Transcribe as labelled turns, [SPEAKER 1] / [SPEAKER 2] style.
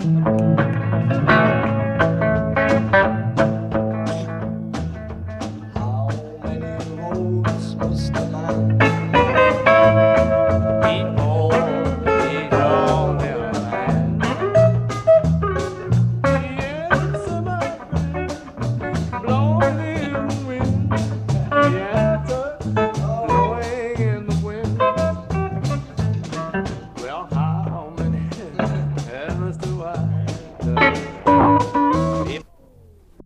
[SPEAKER 1] How many roads must a